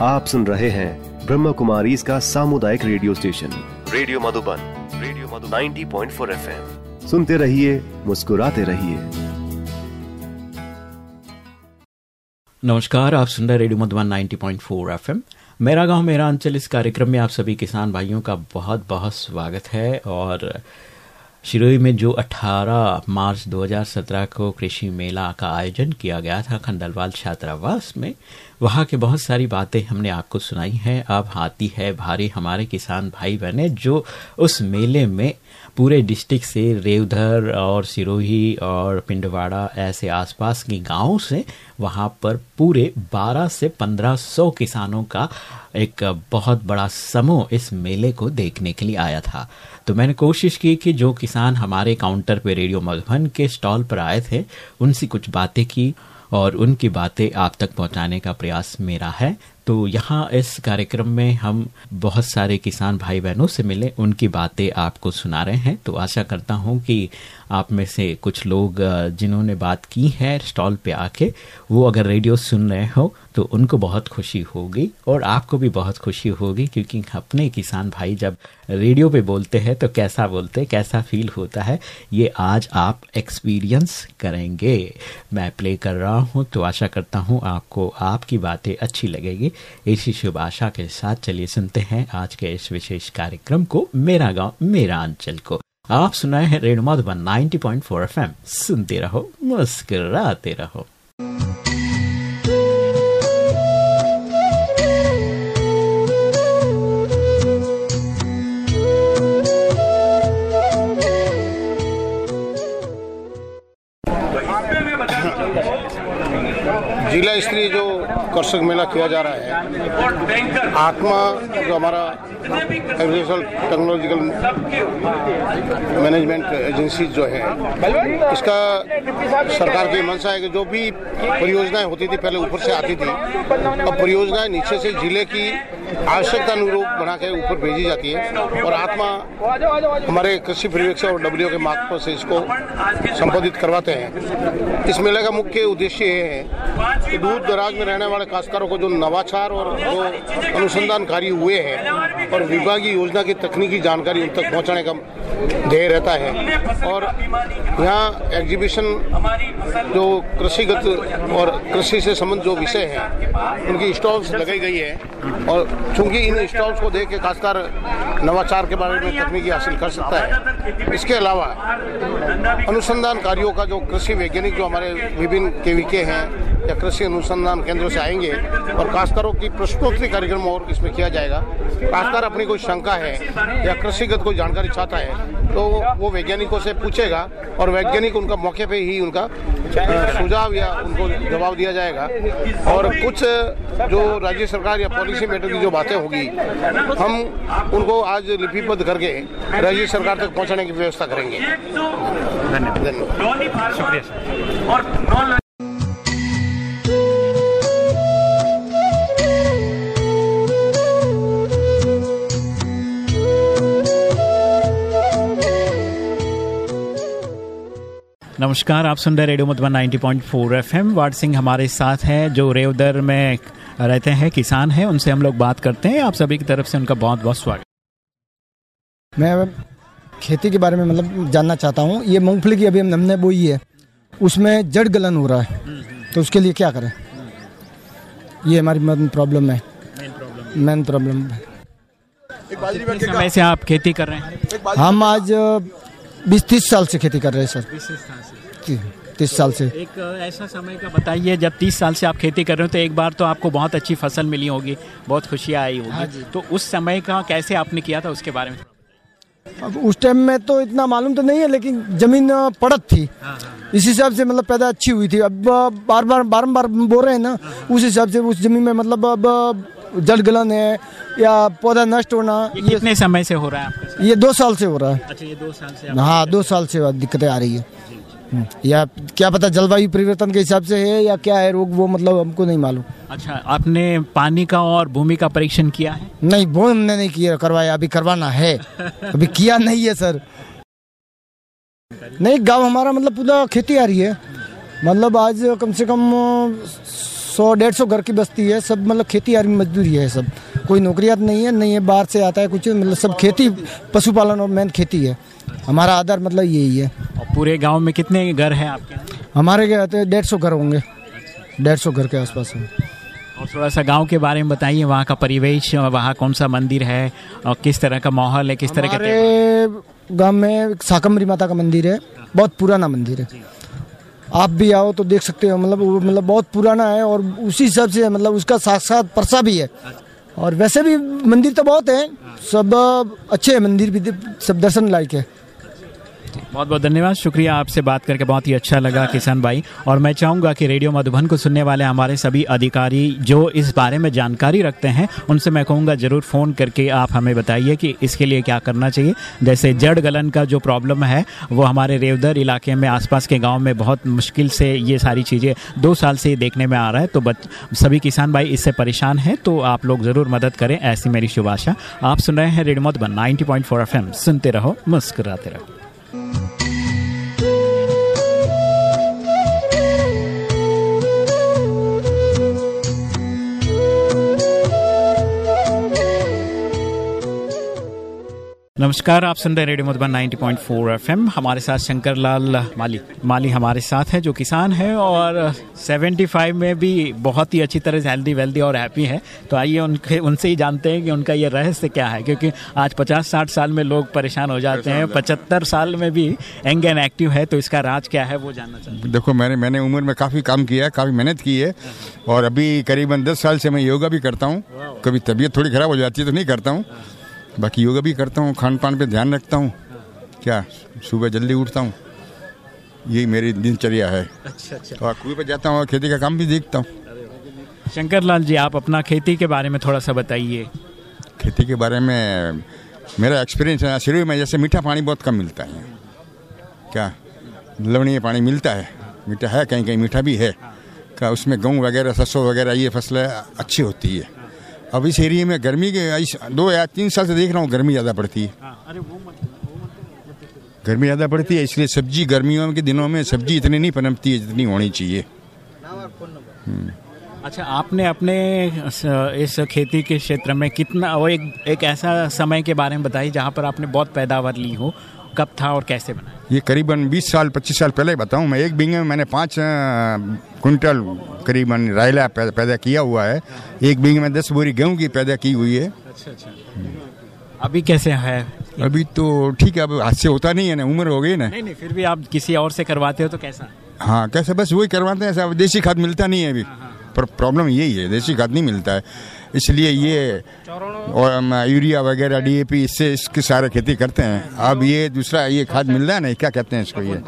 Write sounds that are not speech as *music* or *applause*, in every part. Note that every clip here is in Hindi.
आप सुन रहे हैं ब्रह्म कुमारी इसका सामुदायिक radio station. Radio Madhuban radio Madhuban. 90.4 FM. सुनते रहिए मुस्कुराते रहिए। नमस्कार आप सुन रहे रेडियो मधुबन 90.4 एफएम। मेरा गाँव मेरा अंचल इस कार्यक्रम में आप सभी किसान भाइयों का बहुत बहुत स्वागत है और शिरोई में जो 18 मार्च 2017 को कृषि मेला का आयोजन किया गया था खंडलवाल छात्रावास में वहाँ की बहुत सारी बातें हमने आपको सुनाई हैं। अब हाथी है, भारी, हमारे किसान भाई बहने जो उस मेले में पूरे डिस्ट्रिक्ट से रेवधर और सिरोही और पिंडवाड़ा ऐसे आसपास के गाँवों से वहाँ पर पूरे 12 से 1500 किसानों का एक बहुत बड़ा समूह इस मेले को देखने के लिए आया था। तो मैंने कोशिश की कि जो किसान हमारे काउंटर पे रेडियो मधुबन के स्टॉल पर आए थे, उनसे कुछ बातें की और उनकी बातें आप तक पहुँचाने का प्रयास मेरा है। तो यहाँ इस कार्यक्रम में हम बहुत सारे किसान भाई बहनों से मिले, उनकी बातें आपको सुना रहे हैं। तो आशा करता हूँ कि आप में से कुछ लोग जिन्होंने बात की है स्टॉल पे आके, वो अगर रेडियो सुन रहे हो तो उनको बहुत खुशी होगी और आपको भी बहुत खुशी होगी, क्योंकि अपने किसान भाई जब रेडियो पे बोलते हैं तो कैसा बोलते कैसा फील होता है, ये आज आप एक्सपीरियंस करेंगे। मैं प्ले कर रहा हूँ तो आशा करता हूँ आपको, आपकी बातें अच्छी लगेगी। इसी शुभ आशा के साथ चलिए सुनते हैं आज के इस विशेष कार्यक्रम को, मेरा गाँव, मेरा अंचल को। आप सुनाए हैं रेणु मधुबन 90.4 एफएम। सुनते रहो मुस्कुराते रहो। जिला स्तरीय जो कर्षक मेला किया जा रहा है। आत्मा जो हमारा एग्रीकल्चर टेक्नोलॉजिकल मैनेजमेंट एजेंसी जो है, इसका सरकार की मंशा है कि जो भी परियोजनाएँ होती थी, पहले ऊपर से आती थी, अब परियोजनाएँ नीचे से ज़िले की आवश्यकता अनुरूप बना के ऊपर भेजी जाती है और आत्मा हमारे कृषि पर्यवेक्षक और डब्ल्यू के मार्ग से इसको संबोधित करवाते हैं। इस मेले का मुख्य उद्देश्य ये है कि दूर दराज में रहने वाले काश्तकारों को जो नवाचार और जो अनुसंधान कार्य हुए हैं और विभागीय योजना की तकनीकी जानकारी उन तक पहुँचाने का ध्येय रहता है और यहाँ एग्जीबिशन जो कृषिगत और कृषि से संबंध जो विषय हैं, उनकी स्टॉल्स लगाई गई है और चूँकि इन स्टॉल्स को देख के खासकर नवाचार के बारे में तकनीकी हासिल कर सकता है। इसके अलावा अनुसंधान कार्यों का जो कृषि वैज्ञानिक जो हमारे विभिन्न के केविके हैं या कृषि अनुसंधान केंद्रों से आएँगे और काश्तकारों की प्रश्नोत्तरी कार्यक्रम और इसमें किया जाएगा काश्तकार अपनी कोई शंका है या कृषिगत कोई जानकारी चाहता है तो वो वैज्ञानिकों से पूछेगा और वैज्ञानिक उनका मौके पे ही उनका सुझाव या उनको जवाब दिया जाएगा। और कुछ जो राज्य सरकार या पॉलिसी मैटर की जो बातें होगी हम उनको आज लिपिबद्ध करके राज्य सरकार तक पहुँचाने की व्यवस्था करेंगे। धन्यवाद। शुक्रिया नमस्कार आप सुन रहे रेडियो मधुबन 90.4 एफएम। वार्ड सिंह हमारे साथ हैं जो रेवदर में रहते हैं किसान हैं उनसे हम लोग बात करते हैं। आप सभी की तरफ़ से उनका बहुत बहुत स्वागत। मैं खेती के बारे में मतलब जानना चाहता हूँ। ये मूंगफली की अभी हमने बोई है उसमें जड़ गलन हो रहा है। तो उसके लिए क्या करें? ये हमारी मेन प्रॉब्लम है। मेन प्रॉब्लम समय से आप खेती कर रहे हैं? हम आज बीस तीस साल से खेती कर रहे हैं सर। तीस साल से। एक ऐसा समय का बताइए जब तीस साल से आप खेती कर रहे हो तो एक बार तो आपको बहुत अच्छी फ़सल मिली होगी बहुत खुशियाँ आई होगी। हाँ तो उस समय का कैसे आपने किया था उसके बारे में? अब उस टाइम में तो इतना मालूम तो नहीं है लेकिन ज़मीन पड़त थी। हाँ, हाँ। इस हिसाब से मतलब पैदा अच्छी हुई थी। अब बार बार बारम्बार बोल रहे हैं ना उस हिसाब से उस ज़मीन में मतलब अब जल गलन है या पौधा नष्ट होना ये कितने समय से हो रहा है ये दो साल से हो रहा है। अच्छा ये दो साल से हाँ दो साल से दिक्कतें आ रही है। हम्म, या क्या पता जलवायु परिवर्तन के हिसाब से है या क्या है रोग वो मतलब हमको नहीं मालूम। अच्छा आपने पानी का और भूमि का परीक्षण किया है? नहीं वो हमने नहीं किया करवाया अभी करवाना है। *laughs* अभी किया नहीं है सर। नहीं गाँव हमारा मतलब पूरा खेती आ रही है। मतलब आज कम से कम सौ डेढ़ सौ घर की बस्ती है सब मतलब खेती आरी मजदूरी है सब। कोई नौकरियात नहीं है नहीं है बाहर से आता है कुछ मतलब सब खेती पशुपालन और मेन खेती है। हमारा आधार मतलब यही है। और पूरे गाँव में कितने घर हैं आपके? हमारे क्या कहते हैं डेढ़ सौ घर होंगे। डेढ़ सौ घर के आसपास हैं। और थोड़ा सा गाँव के बारे में बताइए वहाँ का परिवेश वहाँ कौन सा मंदिर है और किस तरह का माहौल है किस तरह के गाँव में शाकंभरी माता का मंदिर है बहुत पुराना मंदिर है। आप भी आओ तो देख सकते हो मतलब वो मतलब बहुत पुराना है और उसी हिसाब से मतलब उसका साथ साथ परसा भी है। और वैसे भी मंदिर तो बहुत है। सब अच्छे हैं मंदिर भी सब दर्शन लायक है। बहुत बहुत धन्यवाद। शुक्रिया आपसे बात करके बहुत ही अच्छा लगा किसान भाई। और मैं चाहूँगा कि रेडियो मधुबन को सुनने वाले हमारे सभी अधिकारी जो इस बारे में जानकारी रखते हैं, उनसे मैं कहूँगा ज़रूर फ़ोन करके आप हमें बताइए कि इसके लिए क्या करना चाहिए। जैसे जड़ गलन का जो प्रॉब्लम है, वो हमारे रेवदर इलाके में आसपास के गाँव में बहुत मुश्किल से ये सारी चीज़ें दो साल से देखने में आ रहा है। तो सभी किसान भाई इससे परेशान हैं तो आप लोग ज़रूर मदद करें, ऐसी मेरी शुभ आशा आप सुन रहे हैं रेडियो मधुबन 90.4 एफएम। सुनते रहो, मुस्कुराते रहो। Thank you. नमस्कार आप सुन रहे हैं रेडियो मधुबन 90.4 एफएम। हमारे साथ शंकर लाल माली माली हमारे साथ है जो किसान है और 75 में भी बहुत ही अच्छी तरह से हेल्दी वेल्दी और हैप्पी है। तो आइए उनके उनसे ही जानते हैं कि उनका ये रहस्य क्या है क्योंकि आज 50-60 साल में लोग परेशान हो जाते हैं। पचहत्तर साल में भी यंग एंड एक्टिव है तो इसका राज क्या है वो जानना चाहते देखो मैंने मैंने उम्र में काफ़ी काम किया है काफ़ी मेहनत की है और अभी करीबन दस साल से मैं योगा भी करता हूँ। कभी तबीयत थोड़ी ख़राब हो जाती है तो नहीं करता हूँ। बाकी योगा भी करता हूँ खान पान पर ध्यान रखता हूँ। क्या? सुबह जल्दी उठता हूँ। यही मेरी दिनचर्या है। अच्छा अच्छा। और कुएँ पे जाता हूँ और खेती का काम भी देखता हूँ। शंकर लाल जी आप अपना खेती के बारे में थोड़ा सा बताइए। खेती के बारे में मेरा एक्सपीरियंस है शुरू में जैसे मीठा पानी बहुत कम मिलता है। क्या? लवणीय पानी मिलता है। मीठा है कहीं कहीं मीठा भी है। क्या उसमें गेहूँ वगैरह सरसों वगैरह ये फ़सलें अच्छी होती है। अब इस एरिया में गर्मी के इस दो या तीन साल से देख रहा हूँ गर्मी ज़्यादा पड़ती है। अरे वो गर्मी ज़्यादा पड़ती है इसलिए सब्ज़ी गर्मियों के दिनों में सब्ज़ी इतनी नहीं पनपती है जितनी होनी चाहिए। अच्छा आपने अपने इस खेती के क्षेत्र में कितना वो एक एक ऐसा समय के बारे में बताइए जहाँ पर आपने बहुत पैदावार ली हो कब था और कैसे बना? ये करीबन 20 साल 25 साल पहले बताऊँ मैं। एक बीघे में मैंने पाँच कुंटल करीबन रायला पैदा किया हुआ है। एक बीघे में दस बोरी गेहूँ की पैदा की हुई है। अच्छा अच्छा। अभी कैसे है? अभी तो ठीक है अब हाथ से होता नहीं है ना उम्र हो गई ना। नहीं नहीं फिर भी आप किसी और से करवाते हो तो कैसा? हाँ कैसे? बस वही करवाते हैं देसी खाद मिलता नहीं है अभी। पर प्रॉब्लम यही है देसी खाद नहीं मिलता है। इसलिए ये यूरिया वगैरह डीएपी इससे इसकी सारे खेती करते हैं। अब ये दूसरा ये खाद मिल रहा है ना क्या कहते हैं इसको ये?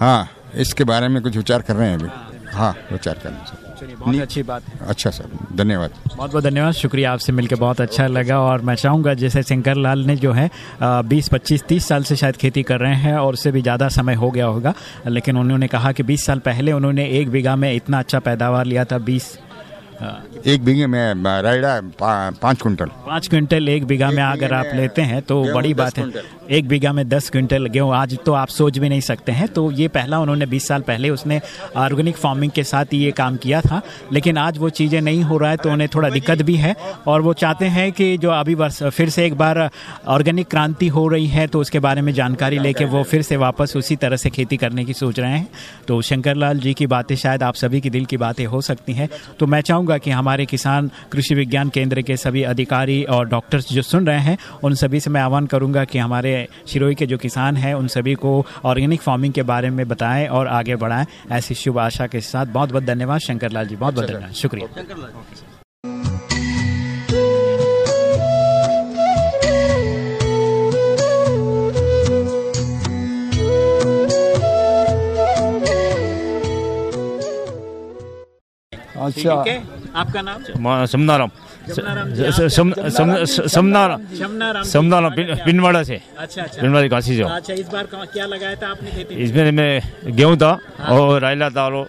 हाँ इसके बारे में कुछ विचार कर रहे हैं अभी। हाँ। विचार कर रहे हैं सर। बहुत अच्छी बात है। अच्छा सर धन्यवाद। बहुत बहुत धन्यवाद शुक्रिया आपसे मिलकर बहुत अच्छा लगा। और मैं चाहूँगा जैसे शंकर लाल ने जो है बीस पच्चीस तीस साल से शायद खेती कर रहे हैं और उससे भी ज़्यादा समय हो गया होगा लेकिन उन्होंने कहा कि बीस साल पहले उन्होंने एक बीघा में इतना अच्छा पैदावार लिया था बीस एक बीघे में रायडा पा, पाँच क्विंटल। पाँच क्विंटल एक बीघा में अगर आप लेते हैं तो बड़ी बात है। एक बीघा में दस क्विंटल गेहूँ आज तो आप सोच भी नहीं सकते हैं। तो ये पहला उन्होंने बीस साल पहले उसने ऑर्गेनिक फ़ार्मिंग के साथ ये काम किया था। लेकिन आज वो चीज़ें नहीं हो रहा है तो उन्हें थोड़ा दिक्कत भी है। और वो चाहते हैं कि जो अभी वर्ष फिर से एक बार ऑर्गेनिक क्रांति हो रही है तो उसके बारे में जानकारी लेके वो फिर से वापस उसी तरह से खेती करने की सोच रहे हैं। तो शंकर लाल जी की बातें शायद आप सभी की दिल की बातें हो सकती हैं। तो मैं चाहूँगा कि हमारे किसान कृषि विज्ञान केंद्र के सभी अधिकारी और डॉक्टर्स जो सुन रहे हैं उन सभी से मैं आह्वान करूँगा कि हमारे शिरोई के जो किसान हैं उन सभी को ऑर्गेनिक फ़ार्मिंग के बारे में बताएँ और आगे बढ़ाएँ। ऐसी शुभ आशा के साथ बहुत बहुत धन्यवाद शंकर लाल जी बहुत बहुत धन्यवाद। शुक्रिया। अच्छा। आपका नाम? समनाराम। समनाराम? पिनवाड़ा से। अच्छा अच्छा। पिनवाड़ा काशी से। अच्छा इस बार क्या लगाया था आपने खेती? इसमें मैं गेहूँ था और रायला था और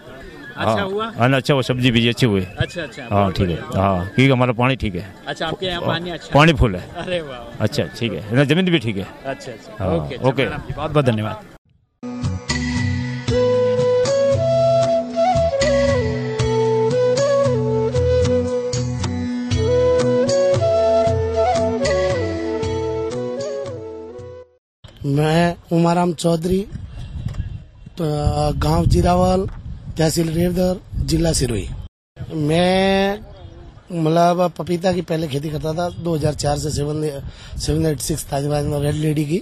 अच्छा हुआ? हाँ अच्छा वो सब्ज़ी भी अच्छी हुई। अच्छा अच्छा हाँ ठीक है। हाँ क्योंकि हमारा पानी ठीक है। अच्छा आपके यहाँ पानी अच्छा है? पानी फुल है। अरे वाह। अच्छा ठीक है। ना ज़मीन भी ठीक है। अच्छा अच्छा। हाँ, ओके ओके। बहुत बहुत धन्यवाद। मैं उमाराम चौधरी तो, गाँव जीरावल तहसील रेवदर जिला सिरोही। मैं मतलब पपीता की पहले खेती करता था 2004 से सेवन सेवन एट सिक्स ताजबाज रेड लेडी की।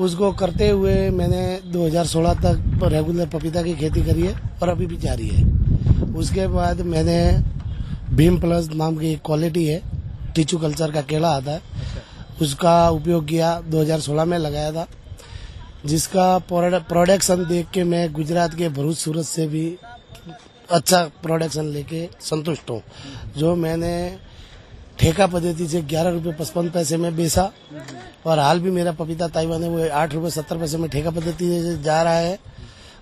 उसको करते हुए मैंने 2016 तक रेगुलर पपीता की खेती करी है और अभी भी जारी है। उसके बाद मैंने भीम प्लस नाम की क्वालिटी है टिचू कल्चर का केला आता है। उसका उपयोग किया 2016 में लगाया था। जिसका प्रोडक्शन देख के मैं गुजरात के भरूच सूरत से भी अच्छा प्रोडक्शन लेके संतुष्ट हूँ। जो मैंने ठेका पद्धति से ग्यारह रूपए पचपन पैसे में बेचा और हाल भी मेरा पपीता ताइवान है, वो आठ रूपए सत्तर पैसे में ठेका पद्धति से जा रहा है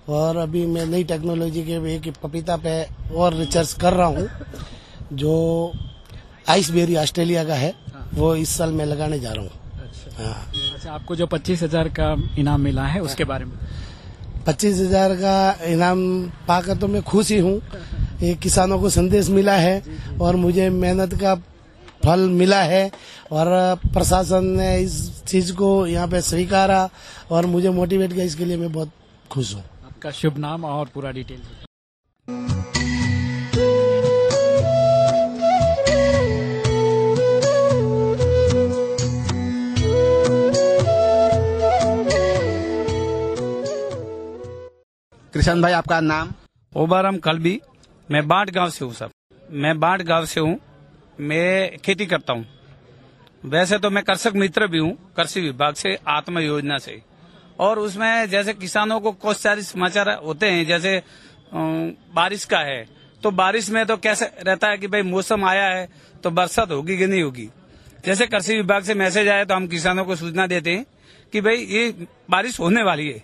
और अभी मैं नई टेक्नोलॉजी के एक पपीता पे और रिसर्च कर रहा हूँ, जो आइसबेरी ऑस्ट्रेलिया का है। वो इस साल मैं लगाने जा रहा हूँ। अच्छा।, हाँ। अच्छा आपको जो पच्चीस हज़ार का इनाम मिला है उसके बारे में। पच्चीस हज़ार का इनाम पाकर तो मैं खुश ही। हूँ ये किसानों को संदेश मिला है और मुझे मेहनत का फल मिला है और प्रशासन ने इस चीज़ को यहाँ पे स्वीकारा और मुझे मोटिवेट किया इसके लिए मैं बहुत खुश हूँ। आपका शुभ नाम और पूरा डिटेल। कृष्ण भाई, आपका नाम? ओबाराम कलबी। मैं बाट गाँव से हूँ, सर। मैं बाट गाँव से हूँ। मैं खेती करता हूँ। वैसे तो मैं कृषक मित्र भी हूँ, कृषि विभाग से, आत्मा योजना से। और उसमें जैसे किसानों को कुछ सारे समाचार होते हैं, जैसे बारिश का है तो बारिश में तो कैसे रहता है कि भाई मौसम आया है तो बरसात होगी कि नहीं होगी? जैसे कृषि विभाग से मैसेज आया तो हम किसानों को सूचना देते हैं कि भाई, ये बारिश होने वाली है।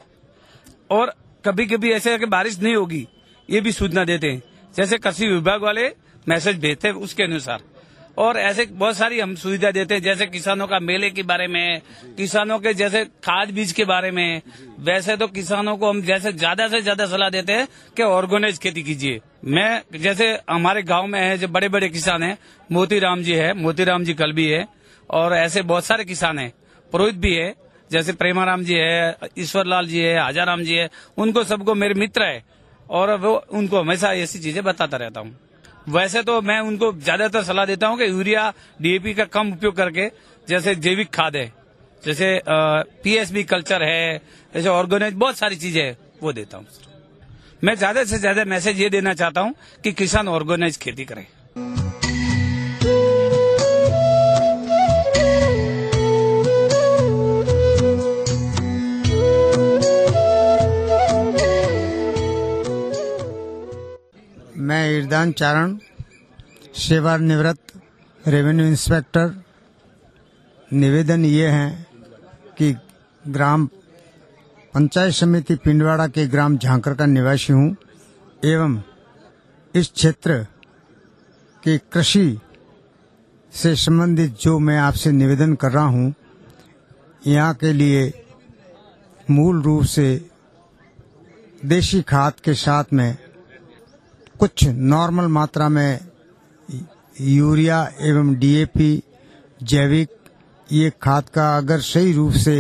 और कभी कभी ऐसे कि बारिश नहीं होगी, ये भी सूचना देते हैं। जैसे कृषि विभाग वाले मैसेज भेजते हैं उसके अनुसार। और ऐसे बहुत सारी हम सुविधा देते हैं, जैसे किसानों का मेले के बारे में, किसानों के जैसे खाद बीज के बारे में। वैसे तो किसानों को हम जैसे ज़्यादा से ज़्यादा सलाह देते हैं कि ऑर्गेनाइज खेती कीजिए। मैं जैसे हमारे गाँव में है, जो बड़े बड़े किसान हैं, मोतीराम जी है, मोतीराम जी कल भी है, और ऐसे बहुत सारे किसान हैं। पुरोहित भी है जैसे प्रेमाराम जी है ईश्वर लाल जी है, हाजाराम जी है, उनको सबको मेरे मित्र है। और वो, उनको हमेशा ऐसी चीज़ें बताता रहता हूँ। वैसे तो मैं उनको ज़्यादातर सलाह देता हूँ कि यूरिया डीएपी का कम उपयोग करके, जैसे जैविक खाद है, जैसे पीएसबी कल्चर है, जैसे ऑर्गेनाइज, बहुत सारी चीज़ें है, वो देता हूँ। मैं ज़्यादा से ज़्यादा मैसेज ये देना चाहता हूँ कि किसान ऑर्गेनाइज खेती करें। मैं ईरदान चारण, सेवानिवृत्त रेवेन्यू इंस्पेक्टर निवेदन ये है कि ग्राम पंचायत समिति पिंडवाड़ा के ग्राम झांकर का निवासी हूँ एवं इस क्षेत्र के कृषि से संबंधित जो मैं आपसे निवेदन कर रहा हूँ, यहाँ के लिए मूल रूप से देशी खाद के साथ में कुछ नॉर्मल मात्रा में यूरिया एवं डीएपी, जैविक, ये खाद का अगर सही रूप से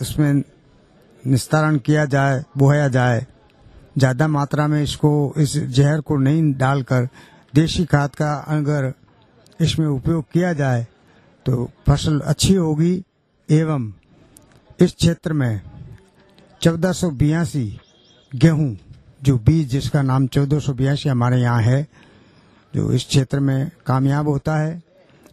उसमें निस्तारण किया जाए, बोया जाए, ज़्यादा मात्रा में इसको, इस जहर को नहीं डालकर देशी खाद का अगर इसमें उपयोग किया जाए तो फ़सल अच्छी होगी एवं इस क्षेत्र में चौदह सौ बयासी गेहूँ जो बीज जिसका नाम चौदह सौ बयासी हमारे यहाँ है, जो इस क्षेत्र में कामयाब होता है,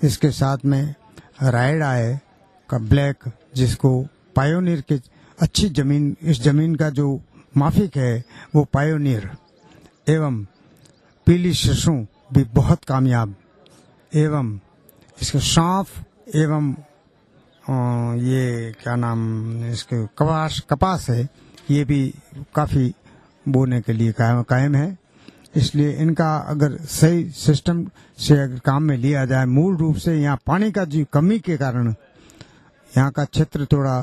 इसके साथ में रायडा है, का ब्लैक, जिसको पायोनियर के अच्छी ज़मीन, इस ज़मीन का जो माफिक है, वो पायोनियर एवं पीली सरसों भी बहुत कामयाब एवं इसके सांफ एवं ये क्या नाम, इसके कपास कपास है, ये भी काफ़ी बोने के लिए कायम कायम है। इसलिए इनका अगर सही सिस्टम से अगर काम में लिया जाए, मूल रूप से यहाँ पानी का जो कमी के कारण, यहाँ का क्षेत्र थोड़ा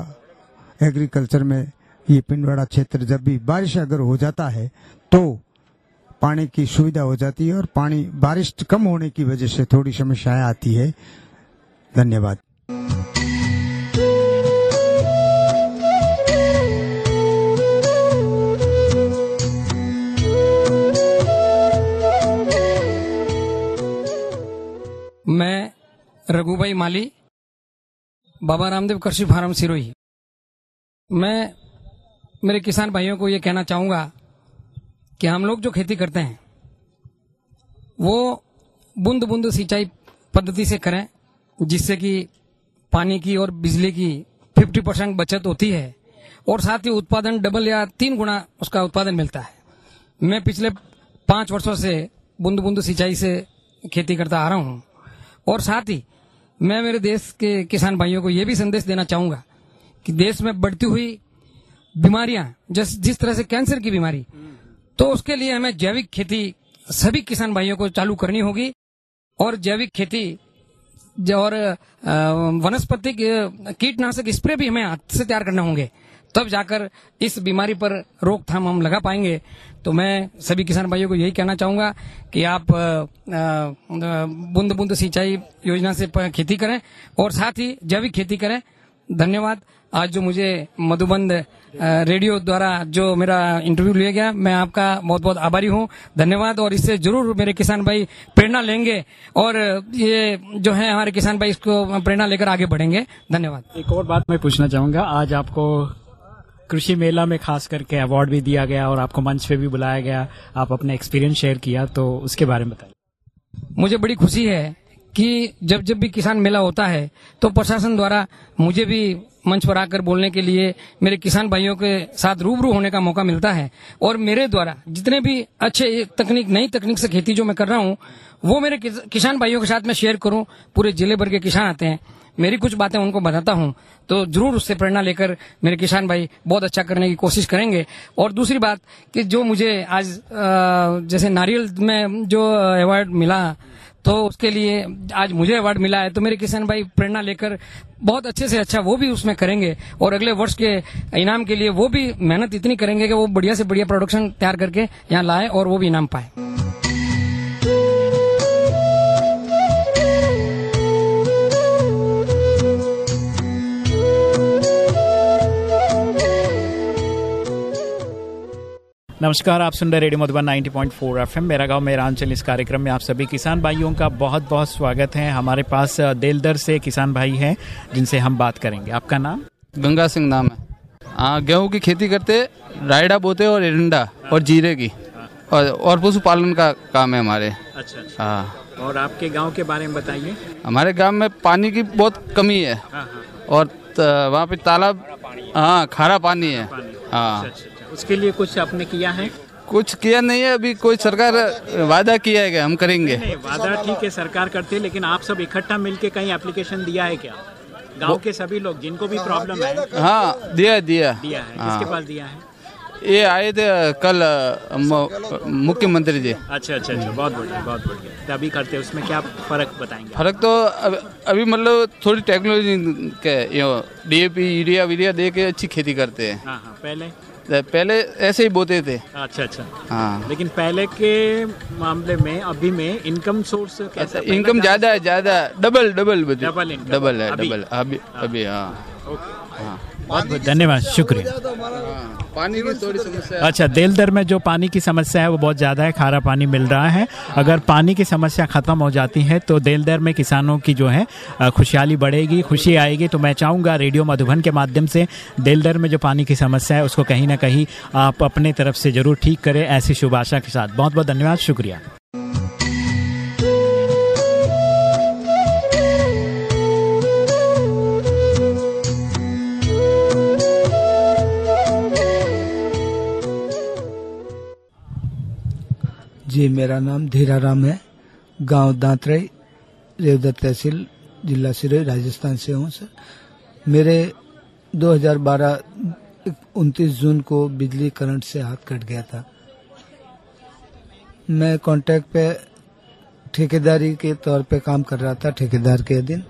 एग्रीकल्चर में ये पिंडवाड़ा क्षेत्र जब भी बारिश अगर हो जाता है तो पानी की सुविधा हो जाती है और पानी बारिश कम होने की वजह से थोड़ी समस्याएँ आती है। धन्यवाद। रघुभाई माली, बाबा रामदेव कृषि फार्म सिरोही। मैं मेरे किसान भाइयों को ये कहना चाहूँगा कि हम लोग जो खेती करते हैं, वो बूंद बूंद सिंचाई पद्धति से करें, जिससे कि पानी की और बिजली की 50 परसेंट बचत होती है, और साथ ही उत्पादन डबल या तीन गुना उसका उत्पादन मिलता है। मैं पिछले पाँच वर्षों से बूंद बूंद सिंचाई से खेती करता आ रहा हूँ, और साथ ही मैं मेरे देश के किसान भाइयों को यह भी संदेश देना चाहूँगा कि देश में बढ़ती हुई बीमारियाँ, जिस जिस तरह से कैंसर की बीमारी तो उसके लिए हमें जैविक खेती सभी किसान भाइयों को चालू करनी होगी। और जैविक खेती, और वनस्पति कीटनाशक स्प्रे भी हमें हाथ से तैयार करना होंगे। तब जाकर इस बीमारी पर रोकथाम हम लगा पाएँगे। तो मैं सभी किसान भाइयों को यही कहना चाहूँगा कि आप बूंद बूंद सिंचाई योजना से खेती करें और साथ ही जैविक खेती करें। धन्यवाद। आज जो मुझे मधुबंद रेडियो द्वारा जो मेरा इंटरव्यू लिया गया, मैं आपका बहुत बहुत आभारी हूँ। धन्यवाद। और इससे ज़रूर मेरे किसान भाई प्रेरणा लेंगे और ये जो है हमारे किसान भाई, इसको प्रेरणा लेकर आगे बढ़ेंगे। धन्यवाद। एक और बात मैं पूछना चाहूँगा। आज आपको कृषि मेला में खास करके अवार्ड भी दिया गया और आपको मंच पे भी बुलाया गया। आप अपना एक्सपीरियंस शेयर किया तो उसके बारे में बताइए। मुझे बड़ी खुशी है कि जब जब भी किसान मेला होता है तो प्रशासन द्वारा मुझे भी मंच पर आकर बोलने के लिए मेरे किसान भाइयों के साथ रूबरू होने का मौका मिलता है और मेरे द्वारा जितने भी अच्छे तकनीक, नई तकनीक से खेती जो मैं कर रहा हूँ, वो मेरे किसान भाइयों के साथ मैं शेयर करूँ। पूरे ज़िले भर के किसान आते हैं। मेरी कुछ बातें उनको बताता हूँ तो ज़रूर उससे प्रेरणा लेकर मेरे किसान भाई बहुत अच्छा करने की कोशिश करेंगे। और दूसरी बात कि जो मुझे आज जैसे नारियल में जो अवार्ड मिला तो उसके लिए आज मुझे अवार्ड मिला है तो मेरे किसान भाई प्रेरणा लेकर बहुत अच्छे से अच्छा वो भी उसमें करेंगे। और अगले वर्ष के इनाम के लिए वो भी मेहनत इतनी करेंगे कि वो बढ़िया से बढ़िया प्रोडक्शन तैयार करके यहाँ लाए और वो भी इनाम पाए। नमस्कार आप सुन रहे रेडियो मधुबन 90.4 एफएम। मेरा गाँव मेरा अंचल इस कार्यक्रम में आप सभी किसान भाइयों का बहुत बहुत स्वागत है। हमारे पास देलदर से किसान भाई हैं जिनसे हम बात करेंगे। आपका नाम? गंगा सिंह नाम है। हाँ गेहूँ की खेती करते रायडा बोते और एरंडा और जीरे की। और और पशुपालन का काम है हमारे। अच्छा, अच्छा। हाँ। और आपके गाँव के बारे में बताइए। हमारे गाँव में पानी की बहुत कमी है। हाँ, हाँ। और वहाँ पे तालाब हाँ खारा पानी है। हाँ। अच्छा, अच्छा। उसके लिए कुछ आपने किया है? कुछ किया नहीं है अभी कोई सरकार वादा किया है हम करेंगे। नहीं, वादा ठीक है सरकार करती है लेकिन आप सब इकट्ठा मिलके कहीं एप्लीकेशन दिया है क्या? गाँव के सभी लोग जिनको भी प्रॉब्लम है। हाँ दिया दिया दिया है। हाँ। किसके पास दिया है? ये आए थे कल मुख्यमंत्री जी। अच्छा अच्छा अच्छा बहुत बढ़िया बहुत बढ़िया। तो अभी करते हैं उसमें क्या फ़र्क बताएँगे? फ़र्क तो अभी मतलब थोड़ी टेक्नोलॉजी के डीएपी यूरिया वीरिया दे के अच्छी खेती करते हैं। हाँ हाँ पहले? पहले ऐसे ही बोते थे। अच्छा अच्छा। हाँ। लेकिन पहले के मामले में अभी में इनकम सोर्स कैसा इनकम ज़्यादा है ज़्यादा डबल डबल डबल डबल है डबल अभी अभी हाँ। हाँ। बहुत बहुत धन्यवाद शुक्रिया। पानी की थोड़ी समस्या अच्छा देल दर में जो पानी की समस्या है वो बहुत ज़्यादा है खारा पानी मिल रहा है। अगर पानी की समस्या ख़त्म हो जाती है तो देल दर में किसानों की जो है खुशहाली बढ़ेगी खुशी आएगी। तो मैं चाहूँगा रेडियो मधुबन के माध्यम से देल दर में जो पानी की समस्या है उसको कहीं ना कहीं आप अपने तरफ़ से ज़रूर ठीक करें ऐसी शुभ आशा के साथ। बहुत बहुत धन्यवाद शुक्रिया। जी, मेरा नाम धीरा राम है। गाँव दांतरई रेवदर तहसील, जिला सिरोही, राजस्थान से हूँ, सर। मेरे 2012 उनतीस जून को बिजली करंट से हाथ कट गया था। मैं कांटेक्ट पे ठेकेदारी के तौर पे काम कर रहा था, ठेकेदार के दिन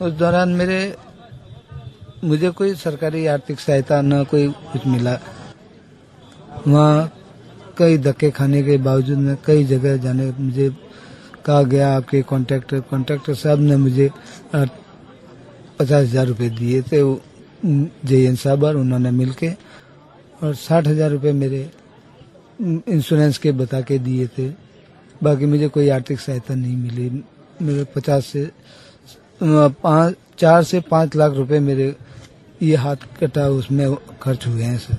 उस दौरान मेरे, मुझे कोई सरकारी आर्थिक सहायता न कोई कुछ मिला। वहाँ कई धक्के खाने के बावजूद में कई जगह जाने, मुझे कहा गया आपके कॉन्ट्रैक्टर कॉन्ट्रैक्टर साहब ने मुझे पचास हज़ार रूपए दिए थे जे एन साहब और उन्होंने मिल के और साठ हज़ार रूपए मेरे इंश्योरेंस के बता के दिए थे। बाकी मुझे कोई आर्थिक सहायता नहीं मिली। मेरे पचास से पाँच, चार से पाँच लाख रुपए मेरे, ये हाथ कटा उसमें खर्च हुए हैं सर।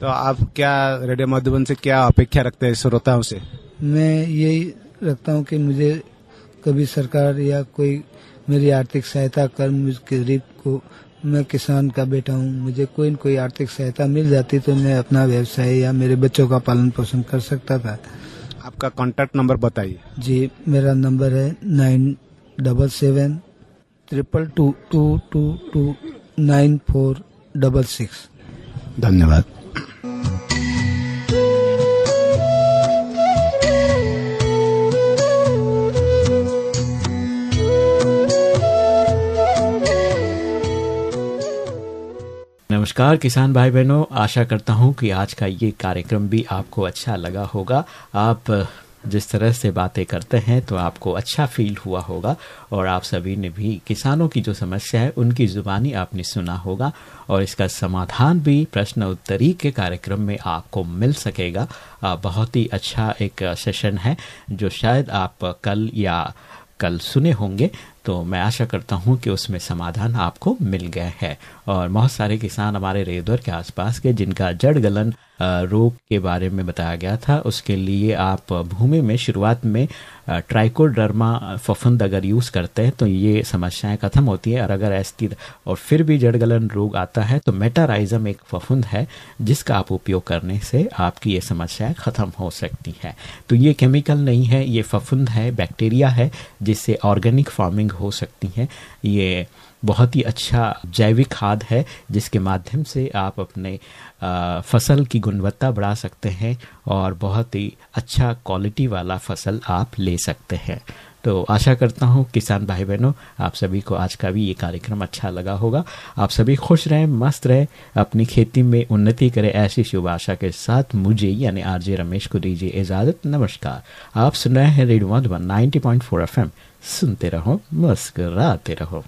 तो आप क्या रेडियो मधुबन से क्या अपेक्षा रखते हैं श्रोताओं से? मैं यही रखता हूँ कि मुझे कभी सरकार या कोई मेरी आर्थिक सहायता कर मुझ गरीब को मैं किसान का बेटा हूँ मुझे कोई न कोई आर्थिक सहायता मिल जाती तो मैं अपना व्यवसाय या मेरे बच्चों का पालन पोषण कर सकता था। आपका कॉन्टैक्ट नंबर बताइए। जी मेरा नंबर है nine double seven triple two two two two nine four double six. धन्यवाद। नमस्कार किसान भाई बहनों आशा करता हूँ कि आज का ये कार्यक्रम भी आपको अच्छा लगा होगा। आप जिस तरह से बातें करते हैं तो आपको अच्छा फील हुआ होगा और आप सभी ने भी किसानों की जो समस्या है, उनकी जुबानी आपने सुना होगा और इसका समाधान भी प्रश्न उत्तरी के कार्यक्रम में आपको मिल सकेगा। बहुत ही अच्छा एक सेशन है, जो शायद आप कल या कल सुने होंगे तो मैं आशा करता हूँ कि उसमें समाधान आपको मिल गया है। और बहुत सारे किसान हमारे रेदवर के आसपास के, जिनका जड़ गलन रोग के बारे में बताया गया था। उसके लिए आप भूमि में शुरुआत में ट्राइकोडर्मा फफुंद अगर यूज़ करते हैं तो ये समस्याएँ खत्म होती है। और अगर ऐसी, और फिर भी जड़ गलन रोग आता है तो मेटाराइजम एक फफुंद है, जिसका आप उपयोग करने से आपकी ये समस्याएँ खत्म हो सकती है। तो ये केमिकल नहीं है, ये फफुंद है बैक्टीरिया है, जिससे ऑर्गेनिक फ़ार्मिंग हो सकती है। ये बहुत ही अच्छा जैविक खाद है, जिसके माध्यम से आप अपने फ़सल की गुणवत्ता बढ़ा सकते हैं और बहुत ही अच्छा क्वालिटी वाला फ़सल आप ले सकते हैं। तो आशा करता हूँ, किसान भाई बहनों आप सभी को आज का भी ये कार्यक्रम अच्छा लगा होगा। आप सभी खुश रहें, मस्त रहें, अपनी खेती में उन्नति करें, ऐसी शुभ आशा के साथ मुझे यानी आरजे रमेश को दीजिए इजाज़त। नमस्कार। आप सुन रहे हैं रेडियो मधुबन 90.4 एफएम। सुनते रहो, मुस्कुराते रहो।